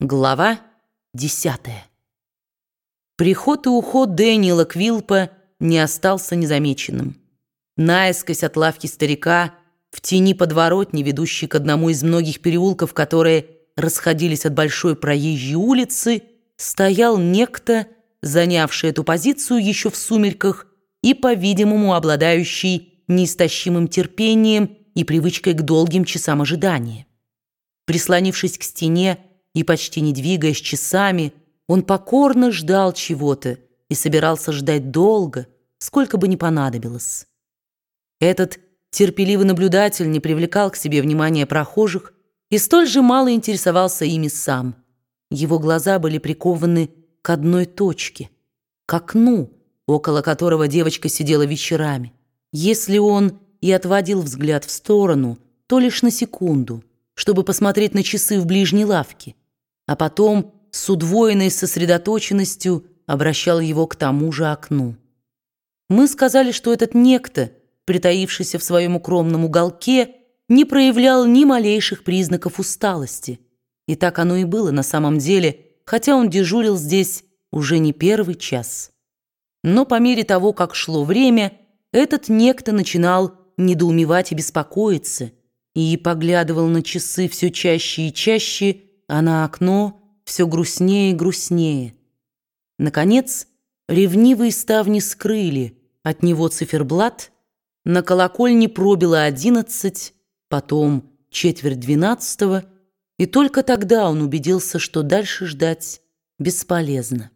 Глава десятая. Приход и уход Дэниела Квилпа не остался незамеченным. Наискось от лавки старика, в тени подворотни, ведущей к одному из многих переулков, которые расходились от большой проезжей улицы, стоял некто, занявший эту позицию еще в сумерках и, по-видимому, обладающий неистощимым терпением и привычкой к долгим часам ожидания. Прислонившись к стене, и почти не двигаясь часами, он покорно ждал чего-то и собирался ждать долго, сколько бы ни понадобилось. Этот терпеливый наблюдатель не привлекал к себе внимания прохожих и столь же мало интересовался ими сам. Его глаза были прикованы к одной точке, к окну, около которого девочка сидела вечерами. Если он и отводил взгляд в сторону, то лишь на секунду, чтобы посмотреть на часы в ближней лавке а потом с удвоенной сосредоточенностью обращал его к тому же окну. Мы сказали, что этот некто, притаившийся в своем укромном уголке, не проявлял ни малейших признаков усталости. И так оно и было на самом деле, хотя он дежурил здесь уже не первый час. Но по мере того, как шло время, этот некто начинал недоумевать и беспокоиться, и поглядывал на часы все чаще и чаще, а на окно все грустнее и грустнее. Наконец, ревнивые ставни скрыли от него циферблат, на колокольне пробило одиннадцать, потом четверть двенадцатого, и только тогда он убедился, что дальше ждать бесполезно.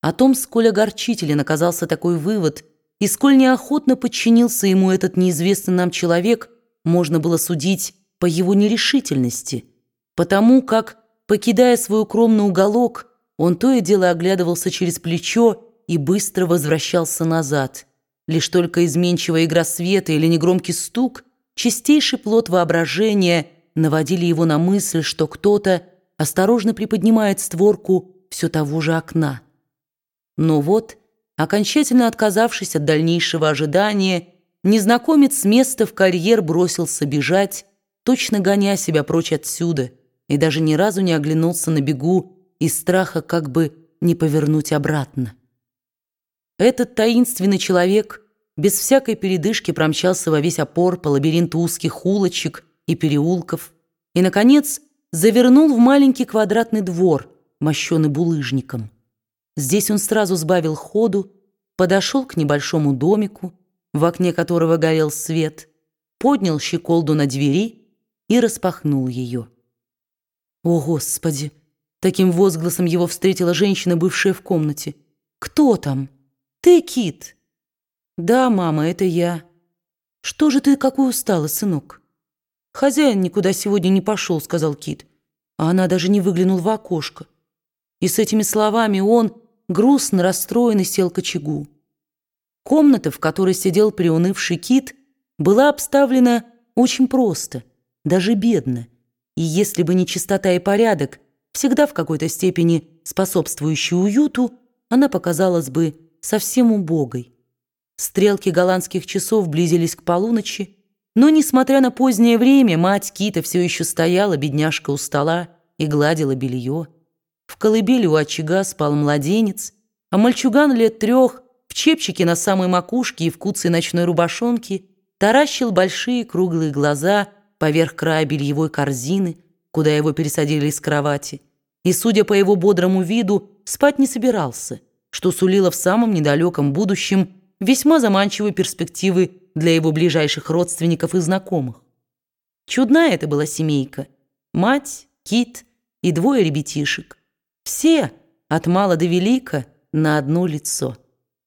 О том, сколь огорчителен оказался такой вывод, и сколь неохотно подчинился ему этот неизвестный нам человек, можно было судить по его нерешительности – потому как, покидая свой укромный уголок, он то и дело оглядывался через плечо и быстро возвращался назад. Лишь только изменчивая игра света или негромкий стук, чистейший плод воображения наводили его на мысль, что кто-то осторожно приподнимает створку все того же окна. Но вот, окончательно отказавшись от дальнейшего ожидания, незнакомец с места в карьер бросился бежать, точно гоня себя прочь отсюда – и даже ни разу не оглянулся на бегу из страха как бы не повернуть обратно. Этот таинственный человек без всякой передышки промчался во весь опор по лабиринту узких улочек и переулков и, наконец, завернул в маленький квадратный двор, мощенный булыжником. Здесь он сразу сбавил ходу, подошел к небольшому домику, в окне которого горел свет, поднял щеколду на двери и распахнул ее. «О, Господи!» Таким возгласом его встретила женщина, бывшая в комнате. «Кто там? Ты, Кит?» «Да, мама, это я». «Что же ты какой устала, сынок?» «Хозяин никуда сегодня не пошел», — сказал Кит. А она даже не выглянула в окошко. И с этими словами он, грустно расстроенный, сел к очагу. Комната, в которой сидел приунывший Кит, была обставлена очень просто, даже бедно. И если бы не чистота и порядок, всегда в какой-то степени способствующий уюту, она показалась бы совсем убогой. Стрелки голландских часов близились к полуночи, но, несмотря на позднее время, мать Кита все еще стояла, бедняжка у стола, и гладила белье. В колыбели у очага спал младенец, а мальчуган лет трех в чепчике на самой макушке и в куце ночной рубашонки таращил большие круглые глаза – поверх края бельевой корзины, куда его пересадили из кровати, и, судя по его бодрому виду, спать не собирался, что сулило в самом недалеком будущем весьма заманчивые перспективы для его ближайших родственников и знакомых. Чудная это была семейка. Мать, Кит и двое ребятишек. Все, от мала до велика, на одно лицо.